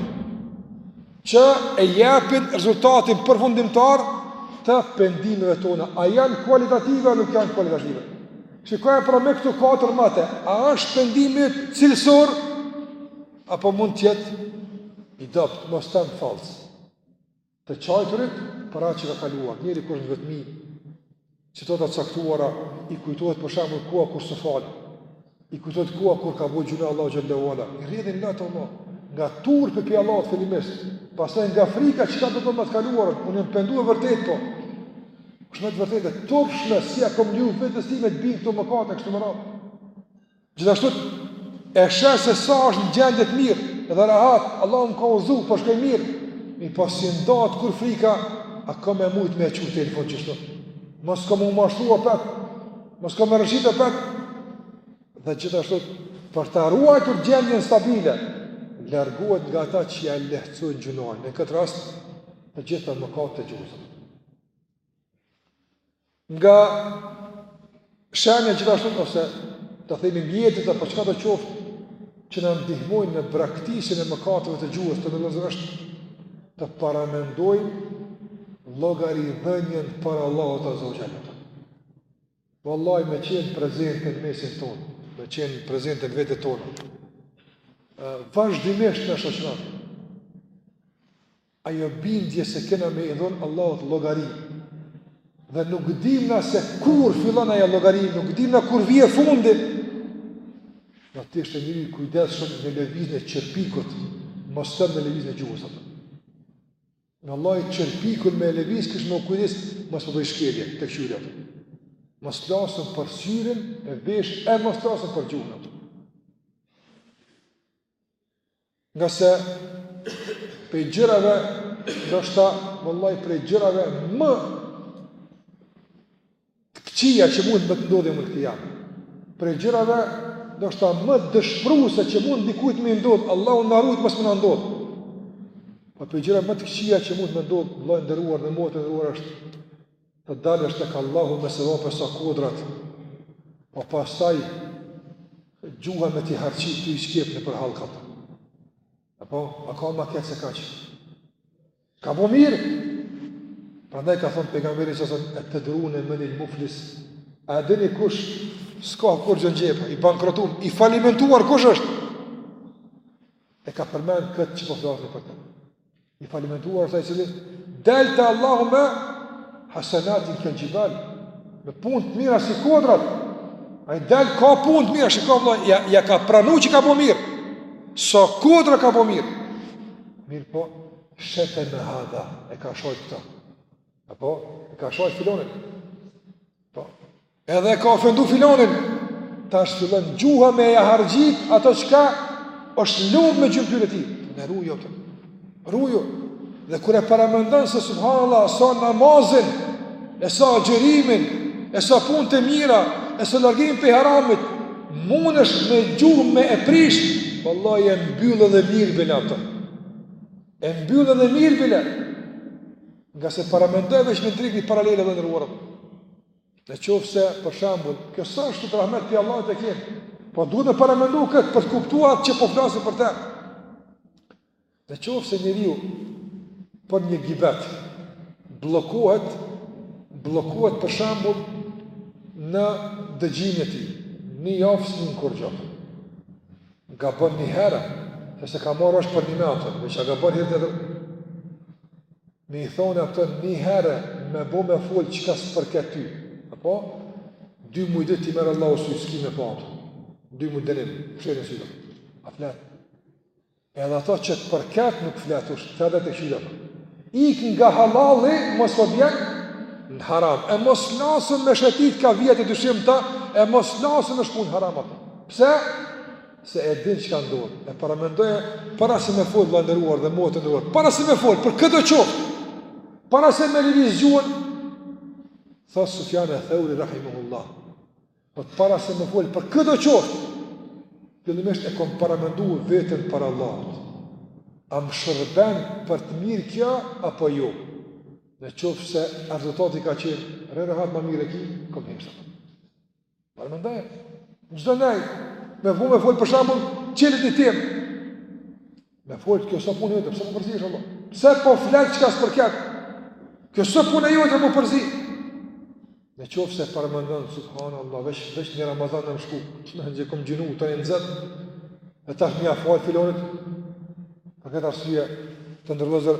që e japin rezultatin përfundimtar të pendimeve tona. A janë kualitative, a nuk janë kualitative. Shikoja pra me këto 4 mate, a është pendimi cilësor, apo mund të jetë i dobët, mos të them fals. Të qajturit, për atë që ka kaluar, njeriu kur në vetmi, Situata të caktuara i kujtohet për shembull koha kur s'u fal, i kujtohet koha kur ka bo gjynah Allahut xhele ue ala. I rrjedhin lotë nga turpi prej Allahut fillimisht, pastaj nga frika çka do të thotë me të kaluarën, unë jam pendu e vërtetë po. Po është me të vërtetë e turpshme si ia kom leju vetes time të bëj këto mëkate kështu me radhë. Gjithashtu e sheh se sa është në gjendje të mirë dhe rahat, Allahu më ka udhëzuar, po shkoj mirë. Mirëpo s'i ndahet kurrë frika, a kom me mujtë me e çu deri në fund qeshtu? Mos kom m'u mashtru apet, mos kom me rrëshqit apet. Dhe gjithashtu, për ta ruajtur gjendjen stabile, largohet nga ata që ia lehtësun gjynahun. Në këtë rast, të gjitha mëkatet e gjuhës. Nga shenjat gjithashtu ose të themi mjetet apo çkado qoftë që na ndihmojnë në braktisjen e mëkateve të gjuhës tonë është të paramendojmë llogaridhënien para Allahut azze ue xhel. Vallahi me qenë prezent në mesin tonë, me qenë prezent në vetet tona, vazhdimisht në shoqëritë, Ajo bindje se kena me i dhënë Allahut llogari dhe nuk dimë na se kur fillon ajo llogari, nuk dimë na kur vjen fundi. Pra të ishte njeri i kujdesshëm në lëvizjen e qerpikut, mos të them në lëvizjen e gjuhës atë. Vallahi qerpikun me e lëviz kish me u kujdes, mos po bëj shkelje të kqyri atë. Mos të flasim për syrin e vesh e mos të flasim për gjuhën atë. Ngase prej gjërave, ndoshta, vallahi, prej gjërave më të këqija që mundet me të ndodh, me këtë jam. Prej gjërave, ndoshta, më dëshpëruese që mundet dikujt me ndodh, Allahu na rujt mos me na ndodh. Po prej gjërave më të këqija që mundet me ndodh, vëlla i nderuar dhe motër e nderuar, është të dalësh tek Allahu me sevape sa kodrat, po pastaj gjuha me t'i harxh, t'i shkep nëpër hallk. Apo, a ka ma keq se kaq? Ka bo mirë! Prandaj ka thonë pejgamberi alejhi selam, e tedrune menil muflis, a e dini kush, s'ka kurgjo n'xhepa, i bankrotum, i falimentuar kush është? E ka përmend këtë që po flasim për të. I falimentuar është ai i cili del te Allahu me hasenatin kel xhibal, me punë të mira si kodrat. Ai del ka punë të mira, shikoj vëllai, ja, ja ka pranu që ka bërë mirë. Sa, sa, kodra ka bërë mirë. Mirëpo, sheteme hadha, e ka shajt këtë. Apo, e ka shajt filanin. Po, Edhe e ka ofendu filanin, tash fillon gjuha me i harxhit ato çka është lodh me gjymtyrë të tij. Ruju ato, ruju. Dhe kur e paramendon se subhanallah, sa namazin, e sa agjërimin, e sa punë të mira, e sa largim prej haramit, mundesh me gjuhë me e prish, vallahi e mbyll edhe mirë bile ato. E mbyll edhe mirë bile. Ngase paramendo veç me ndreq një paralele, të nderuar. Në qoftë se, për shembull, kjo s'është, rahmet prej Allahut e kemi, po duhet me paramendu këtë për të kuptuar atë që po flasim për te. Në qoftë se njeriu për një gibet, bllokohet, bllokohet për shembull në dëgjimin e tij, një javë s'nin kurgjo. Gabon një herë, e s'e ka marrë vesh për një natë, veç a gabon herë tjetër, Me i thonë ato një herë me bo me fol çka s'të përket ty. Apo? Dy muj ditë t'i merr Allahu sytë, s'ki me pa. Dy muj dënim, s'sheh në sy. A flet? Edhe ato që të përket nuk flet, ashtu edhe te kqyrja. Ik nga hallalli, mos po bjen në haram. E mos flasim me shëtit kah vendet e dyshimta, e mos flasim me shku n'haram ato. Pse? se e din çka ndodh. E para mendoje para se me fol vëlla i nderuar dhe motër e nderuar. Para se me fol për këtë ço. Para se me lëviz gjuhën Tha Sufjan eth Theuri Rahimullah Për po para se me folë për këtë qoftë Fillimisht e kom paramendu veten për Allah A më shërben për të mirë kjo apo jo Në qoftë se rezultati ka qenë Rri rahat më mirë e ki Kom heshtë Paramendo, çdo naj me vu me fol për shembull qelet e tim. Me fol kjo s'o punë jote, pse po përzihesh Allah? Pse po flet çka s'të përket? Kjo s'o punë jote po përzi. Në qoftë se paramendon, subhanallah, vesh, vesh një Ramazan në m'shkoi, që me hëndje kom agjinu, tanë njëzet, e tash ja fal filanit, për këtë arsye të nderuar vëllezër,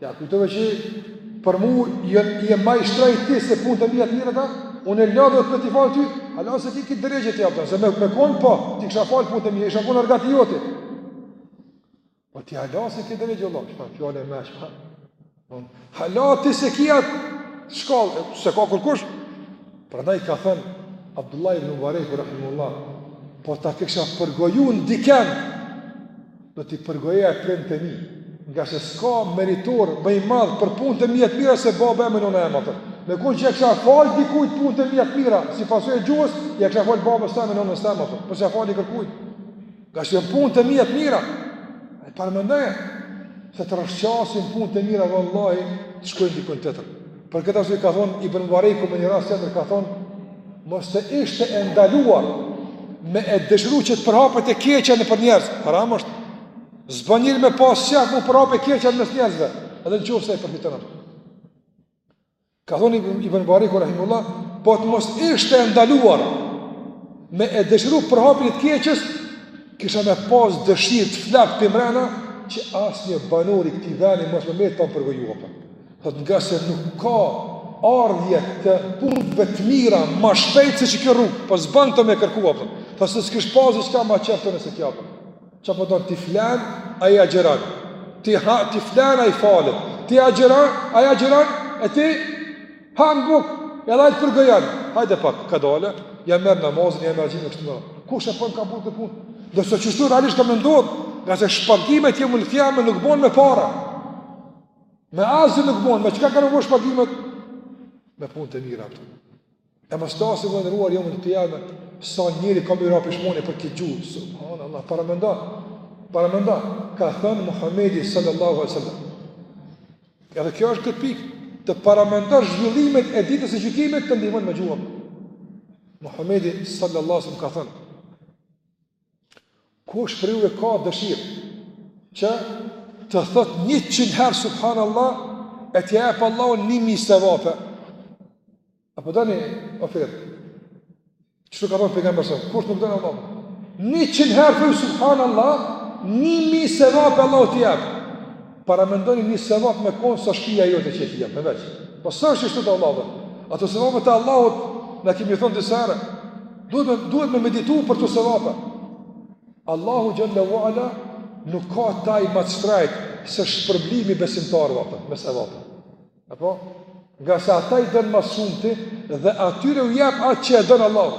Ja, kujtove që për mu je, je ma i shtrenjtë ti se punë të mija të mira ta, unë u lodha për t'i falë ty, hala s'e ki ti derexhen t'i apëta, se me, me konë po, ti kësha falë punë të mija, isha konë argati yti. Po ti hala s'e ki derexhen Allah, shka fjale e me shka. Hala ti s'e ki atë shkallë, s'e ka kërkush, prandaj ka thënë, Abdullah ibn Mubareku, Rahimullah, po ta kësha përgoju unë dikend, do t'i përgojoja prindt e mi, ngase s'ka meritor më i madh për punët e mija të mira se baba em e nona eme atëher. Me kon që ia kësha falë dikujt punët e mija të mira, si pasojë e gjuhës, ia kësha falë babës tem e nonës teme atëher, po s'ia fali kërkujt. Ngase jonë punët e mija të mira, e paramendoj, se të rrëshqasin punët e mira, vallahi, të shkojnë dikujt tjetër. Për këtë arsye ka thonë Ibn Mubareku me një rast tjetër ka thonë mos të ishte e ndaluar me e dëshiru që të përhapet e keqja nëpër njerëz. Haram është. S'bën njeri me pas qef m'u përhap e keqja në mes njerëzve, edhe në qoftë se e përfiton ai. Ka thonë Ibn Mubareku rahimullah, po të mos ishte e ndaluar me e dëshiru përhapjen e të keqes, kisha me pas dëshirë të flak përmrena që asnjë banor i këtij veni mos me met pa më përgojuar për. Thot ngase nuk ka ardhje të punëve të mira ma shpejt se ç'është kjo rrugë, po s'ban me kërku, për. Tha se s'kish pazi s'ka ma qeftë nëse kja, për. Ça po don, ti flen, ai agjëron, ti, ha, ti flen, ai falet, ti agjëron, ai agjëron, e ti han bukë, edhe ai të përgojon, hajde pak, kadale, ja merr namazin, ja merr agjërimin, kështu më, kush e pranon ka bo këtë punë, mirëpo qështu realisht ka me ndodhë, ngase shpagimet jeumul kijame nuk bon me para, Me asi nuk bon, me çka kanë m'u bo shpagimet? Me punë të mira, apo. E mos tasi më ndëruar jo më të kjame, sa njeri ka me i ra pishmon për këtë gjuhë, subhanallah, paramendo, paramendo, ka thënë Muhammedi sallallahu alai sallam. Edhe kjo është këtë pikë, të paramendosh zhvillimet e ditës së gjykimit të ndihmon me gjuhë. Muhammedi sallallahu alai sallam ka thënë, Kush prej juve ka dëshirë që të thotë 100 herë subhanallah e t'i jep Allahu 1000 sevape. A po doni ofertë. Çfarë ka thënë pejgamberi sa? Kush nuk don Allah? 100 herë thuj subhanallah 1000 sevape Allahu t'i jep. paramendoni një sevap me konë sa shpia jote që t'i jep, merr vesh. Po s'është ashtu te Allahu. Ato sevapet e Allahut, na kemi thonë disa herë, duhet me, duhet me meditu për ato sevape. Allahu xhele ve ala nuk ka taj ma të shtrajt se shpërblimi i besimtarëve me sevape. Apo? Ngase ata i don ma së shumti dhe atyre u jep atë që e don Allahu.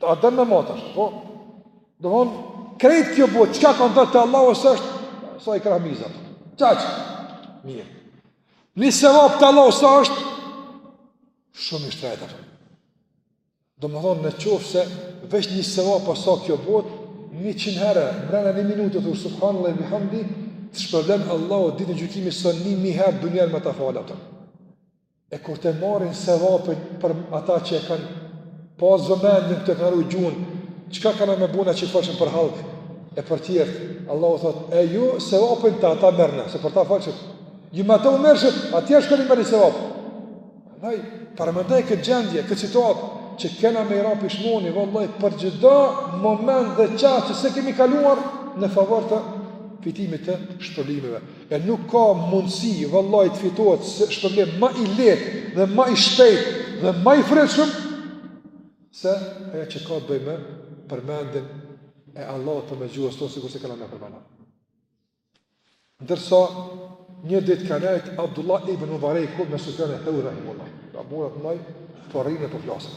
A don me matë tash, po? Domethonë, krejt kjo botë, çka ka në to te Allahu s'është sa i krah i mizës. Qaq, mirë. Një sevap te Allahu sa është, shumë i shtrejtë, apo. Domethonë, në qoftë se veç një sevap sa kjo botë, njëqind herë, mrena një minute, thuj, subhanallahi ve bihamdihi, të shpërblen Allahu ditën e gjykimit sa një mijë herë dynjanë me ta falë, apo. E kur të marrin sevapin për ata që e kanë pas vëmendjen, e kanë rujt gjuhën, çka kena me bo na që i folshim për hallk e për tjert? Allahu thotë, e ju sevapin te ata merrne, se për ta folshit. Ju me ata u merrshit, atje shkoni merrni sevap. Andaj, paramendoje këtë gjendje, këtë situatë, që kena me i ra pishmon, vëlla, për çdo moment dhe çast që s'e kemi kaluar në favor të fitimit të shpërblimeve. E nuk ka mundësi vallahi të fitohet shpërblim ma i lehtë dhe ma i shpejtë dhe ma i frytshëm se ajo që ka të bëjë me përmendjen e Allahut përmes gjuhës tonë sikurse kena me përmend. Ndërsa një ditë ka nejt Abdullah ibn Mubareku me Sufjan Theurin rahimullah. Burra të mdhaj, po rrinë e po flasin.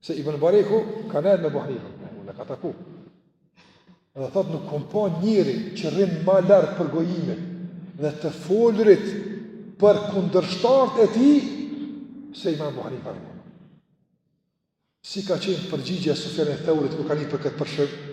Se Ibn Mubareku ka nejt me Ebu Hanifen, e ka taku. Dhe thot nuk kom pa njeri që rrin ma larg përgojimit dhe të folurit për kundërshtarët e tij se imam Ebu Hanife rahimullah. Si ka qenë përgjigjja e Sufjan Theurit kur ka ni për këtë përshkrim?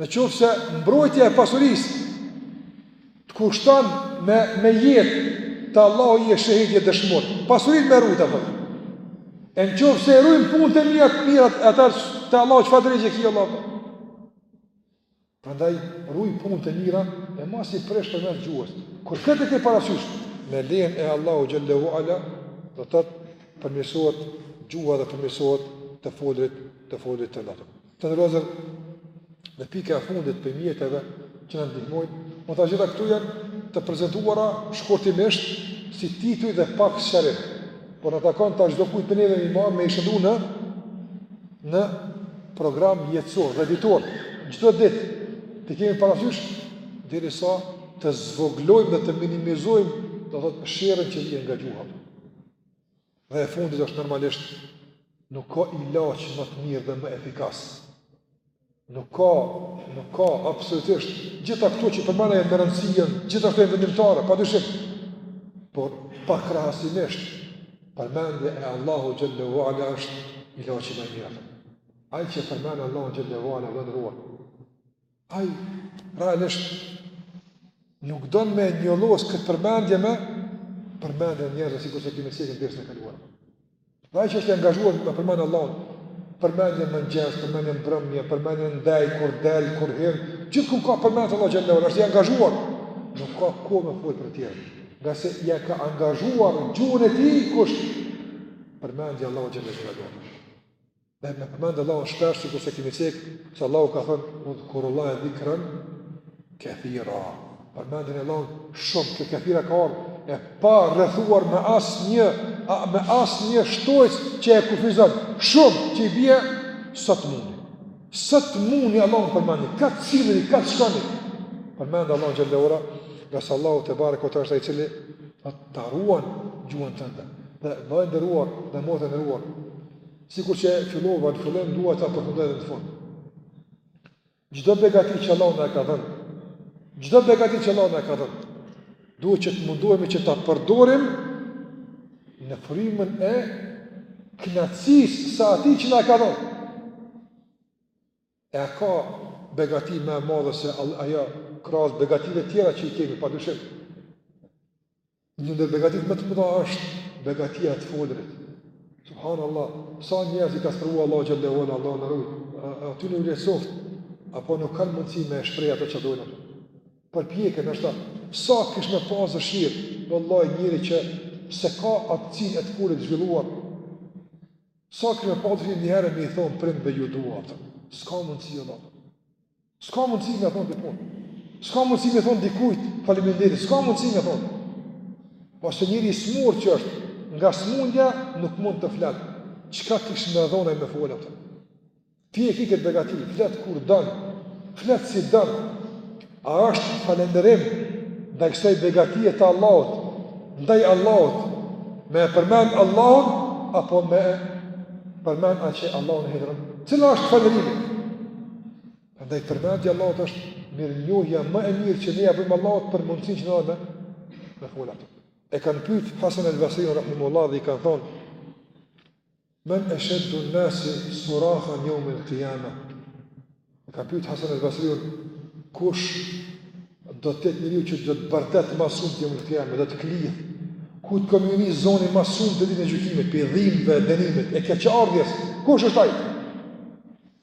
Në qoftë se mbrojtja e pasurisë të kushton me me jetë te Allahu je shehid je dëshmor. Pasurit me rrujt apo. E në qoftë se i rrun punët e mira të mirat te Allahu çfarë gjegje ke Allahu? Po? Prandaj rruj punët e mira e mos i prish përmes gjuhës. Kur këtë e ke parasysh, me lejen e Allahut xhele ue ala, do të thotë përmirësohet gjuha dhe përmirësohet të folurit të folurit tanë. Të nderuar, dhe pika e fundit prej mjeteve që na ndihmojnë, edhe të gjitha këto janë të prezentuara shkurtimisht si tituj dhe pak sqarim, por na takon tash çdokujt prej neve me i marrë me i shndërru në, në program jetësor dhe ditor, çdo ditë, t'i kemi parasysh, derisa të zvogëlojmë dhe të minimizojmë, do të thotë sherrin që vjen nga gjuha. Dhe e fundit është normalisht nuk ka ilaç më të mirë dhe më efikas. Nuk ka, nuk ka absolutisht gjitha këto që përmenda janë me rëndësi, gjitha këto janë vendimtare, pa dyshim. Por, pa krahasimisht, përmendja e Allahut xhele ue ala është ilaçi më i mirë. Ai që përmend Allahun xhele ue ala, vëlla i nderuar. Ai realisht nuk don me njollos këtë përmendje me përmendje njerëzve sikur se e kemi cek në dersin e kaluar. Ai që është i angazhuar me përmend Allahun, përmendje mëngjes, përmendje mbrëmje, përmendje ndaj kur del, kur hyn, gjithku ka përmendje Allahu xhele ue ala, është i angazhuar. Nuk ka kohë me fol për tjerë. Ngase ia ka angazhuar gjuhën e tij kush përmendja e Allahut xhele ue ala. Dhe me përmendë Allahun shpesh, si kurse kemi cek, se Allahu ka thënë, udhkurullahe dhikren kethira. Përmendni Allahun shumë, kjo kethira ka ardh e parrethuar me asnjë, a, me asnjë shtojcë që e kufizon, shumë që i bie, sa t'mundni. Sa t'mundni Allahun përmendni, kah të silleni, kah të shkoni. Përmendë Allahun xhele ue ala, ngase Allahu tebareke është ai i cili ta ruan gjuhën tënde. Dhe vëlla i nderuar dhe motër e nderuar Sikur që fillova në fillim dua ta përfundoj edhe në fund. Çdo begati që Allahu na e ka dhënë, çdo begati që Allahu na e ka dhënë, duhet që të mundohemi që ta përdorim në frymën e kënaqësisë së atij që na e ka dhënë. A ka begati më të madhe se ajo krahas begative tjera që i kemi, padyshim. Një ndër begatitë më të mëdha është begatia e të folurit. Subhanallah, sa njerëz i ka sprovuar Allahu xhele ue ala Allahu na ruaj. Atyre u lehtësoftë apo nuk kanë mundësi me shpreh ato që dojnë. Përpiqen e shtyhen sa kish me pas dëshirë, vallahi njeri që s'e ka aftësinë e të folurit të zhvilluar. Sa kish me pas dëshirë një herë me i thonë prindve ju du atë. S'ka mundësi Allah. S'ka mundësi me thonë dikun. S'ka mundësi me thonë dikujt, faliminderit, s'ka mundësi me thonë. Po se njeri i smurë që është, nga smundja nuk mund të flet. Çka kishte me dhonë ai me folë atë? Ti e ki këtë begati, flet kur don, flet si don. A është falenderim ndaj kësaj begatie të Allahut, ndaj Allahut, me e përmend Allahun, apo me e përmend atë që Allahun e hidhëron? Cila është falenderimi? Andaj përmendja e Allahut është mirënjohja më e mirë që ne ja bëjmë Allahut për mundësinë që na dha me folë. E kanë pyet Hasan al-Basriun rahimehullah dhe i kanë thonë: "Men ashaddu an-nas surakhan yawm al-qiyamah?" E kanë pyet Hasan al-Basriun kush do të jetë njeriu që do të bërtet më shumë te yawm al-qiyamah, do të klith. Kujt ka mu ni zoni më shumë te dita e gjykimit, prej dhimbjeve, dënimit, e keqardhjes. Kush është ai?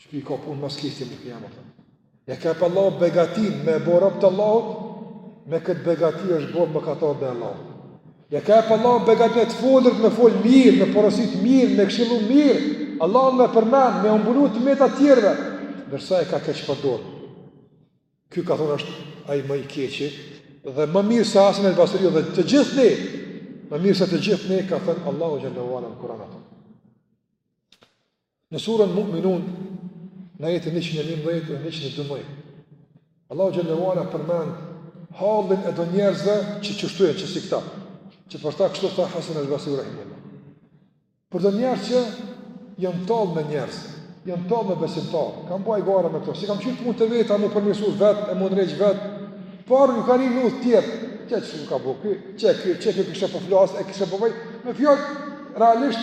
Ç'pi ka punë mos kishte më kemi apo. Ja ka jep Allahu begatinë me u bo rob i Allahut, me këtë begati është bërë mëkatar ndaj Allahut. Ja ka jep Allahu begatinë e të folurit me fol mirë, me porosit mirë, me këshillu mirë, Allahun me përmend, me ua mbulu të metat të tjerve, ndërsa e ka keqpërdor. Ky ka thonë është ai më i keqi, dhe më mirë se Hasan al-Basriu dhe të gjithë ne, më mirë se të gjithë ne, ka thënë Allahu xhelle ue ala në Kuran. Në surën Mu'minun, në ajetin 111 dhe 112, Allahu xhelle ue ala përmend hallin e do njerëzve që qështu janë, që si këta, që për ta kështu tha Hasan al-Basriu rahimehullah. Për do njerëz që janë tallë me njerëz, janë tallë me besimtarë, kanë ba hajgare me këta, s'i kanë kqyr punët e veta, mu përmirësu vetë, e mu ndreq vetë, por ju ka një lutë tjerë, qe çka bo ky, qe ky, qe ky kishe po flas, e kishe po boj, me fjalë, realisht,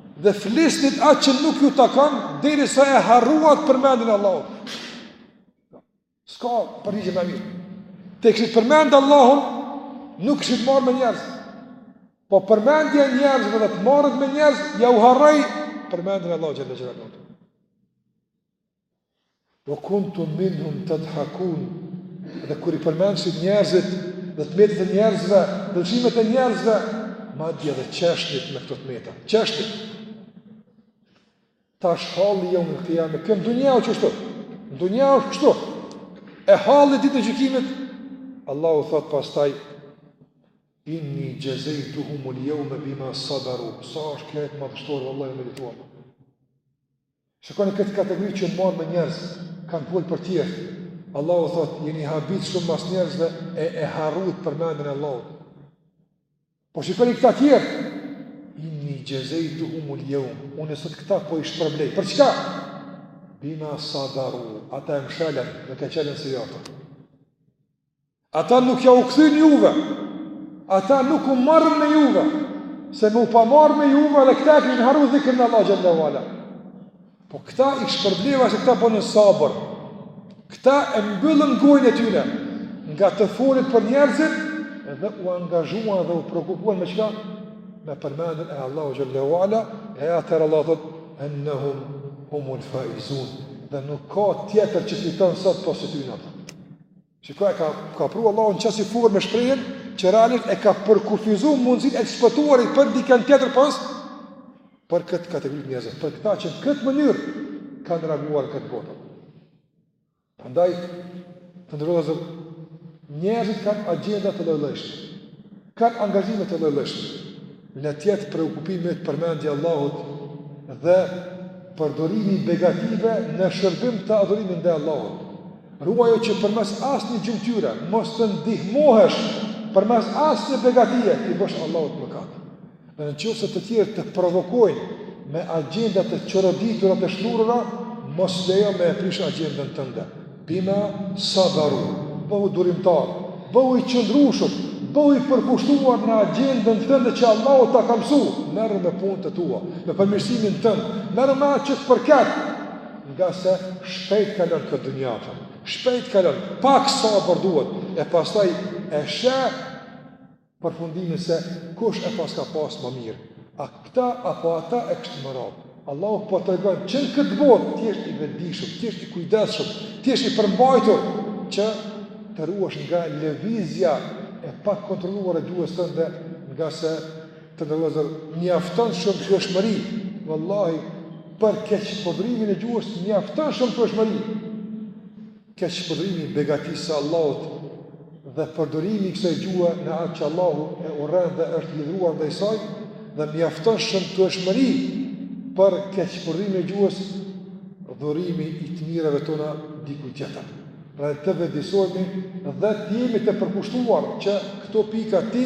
Dhe flisnit atë që nuk ju takon derisa e harruat përmendjen e Allahut. S'ka përgjigje më mirë. Ta kishit përmend Allahun, nuk ishit marrë me njerëz. Po përmendja e njerëzve dhe të marrët me njerëz, jau harroi përmendjen e Allahut xhelle ue ala Wa kuntum minhum tadhakun. Dhe kur i përmendshit njerëzit dhe të metat e njerëzve, dhe lëshimet e njerëzve, madje edhe qeshnit me këto të meta, qeshnit. Tash halli yawm al-qiyamah, kjo në dunja o qështu, në dunja o qështu, e halli ditën e gjykimit, Allahu thotë pastaj, inni xhezejtuhumul jeume bima sabaru, sa është ky ajet madhështor, vallahi me meditu. Shikoni këtë kategori që janë marrë me njerëz, kanë fol për tjerët. Allahu thotë, jeni habit shumë mas njerëzve e e harruat përmendjen e Allahut. Po shikoni këta tjerët. Inni jazaytuhum al-yawm. Unë sot këta po i shpërblej. Për çka? Bima sabaru. Ata e mshelën, nuk e çelën si jota. Ata nuk jau kthyen juve, ata nuk u marrën me juve, se me u pas marrë me juve dhe këta e kishin harru dhikrin e Allahut xhel-le ue ala. Po këta i shpërbleva se këta bënë sabër, këta e mbyllën gojën e tyre, nga të folurit për njerëzit, edhe u angazhuan dhe u preokupuan me çka? Me përmendjen e Allahut xhel-le ue ala, e atëherë Allahu thotë, ennehum humul faizun, dhe nuk ka tjetër që fiton sot pos tyne. Shiko e ka pru Allahu në asi forme shprehjen që realisht e ka përkufizu mundësinë e të shpëtuarit për dikënd tjetër pos për këtë kategori njerëzve, për këta që në këtë mënyrë kanë reaguar në këtë botë. Prandaj të nderuar vëllezër njerëzit kanë agjenda të llojllojshme, kanë angazhime të llojllojshme. Le të jetë preokupimi yt përmendja e Allahut dhe përdorimi i begative në shërbim të adhurimit ndaj Allahut. Ruajo që përmes asnjë gjymtyre mos të ndihmohesh përmes asnjë begatie t'i bësh Allahut mëkat. Dhe në qoftë se të tjerët të provokojnë me agjenda të çoroditura të shthurura, mos lejo me e prish agjendën tënde. Bima sabaru, bëhu durimtar, bëhu i qëndrushëm, bëhu i përkushtuar në agjendën tënde që Allahu ta ka mësu, merru me punët e tua, me përmirësimin tënd, merru me atë që të përket, ngase shpejt kalon këtë dynja, shpejt kalon, pak sabër duhet, e pastaj e sheh, përfundimin se kush e paska pas më mirë, a këta apo ata e kështu me radhë. Allahu po tregon që në këtë botë të jesh i vetëdijshëm, të jesh i kujdesshëm, të jesh i përmbajtur që të ruhesh nga lëvizja e pakontrolluar e gjuhës tënde ngase të nderuar vëllezër mjafton shëmtueshmëri vallahi për keqpërdorimin e gjuhës mjafton shëmtueshmëri Keqpërdorimi i begatisë së Allahut dhe përdorimi i kësaj gjuhe në atë që Allahu e urren dhe është i hidhëruar ndaj saj dhe mjafton shëmtueshmëri për keqpërdorimin e gjuhës dhurimi i të mirave tona dikujt tjetër. Pra të vetëdijesohemi dhe të jemi të përkushtuar që këto pika t'i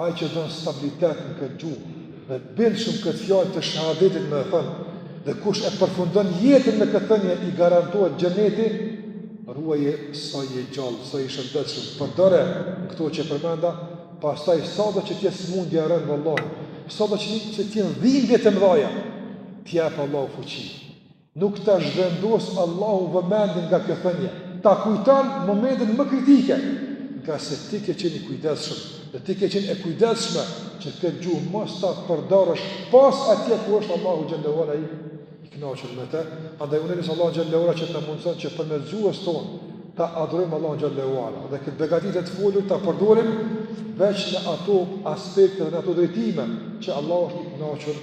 Ai që dhën stabilitet në këtë gjuhë, dhe bindshëm këtë fjalë të shahadetit me e thënë, dhe kush e përfundon jetën me këtë thënie, i garantohet xheneti, ruaje sa je gjallë, sa je shëndetshëm, përdore këto që përmenda, pastaj sado që t'jetë smundja e rëndë, vallahi, sado që t'jenë dhimbjet e mdhaja, t'jep Allahu fuqi. Nuk ta zhvendos Allahu vëmendjen nga kjo thënie, ta kujton n'momentet më kritike, ngase ti ke qenë i kujdesshëm dhe ti ke qenë e kujdesshme që këtë gjuhë mos ta përdorësh pos atje ku është Allahu xhele ve ala i kënaqur me të. Andaj unë e lus Allahun xhele ve ala që t'na mundëson që përmes gjuhës tonë ta adhurojmë Allahun xhele ve ala dhe këtë begati të të folurit ta përdorim veç në ato aspekte dhe në ato drejtime që Allahu është i kënaqur